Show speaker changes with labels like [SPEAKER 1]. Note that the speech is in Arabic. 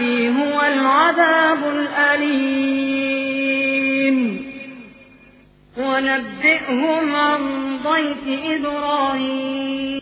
[SPEAKER 1] عذابي هو العذاب الأليم. ونبئهم عن ضيف إبراهيم.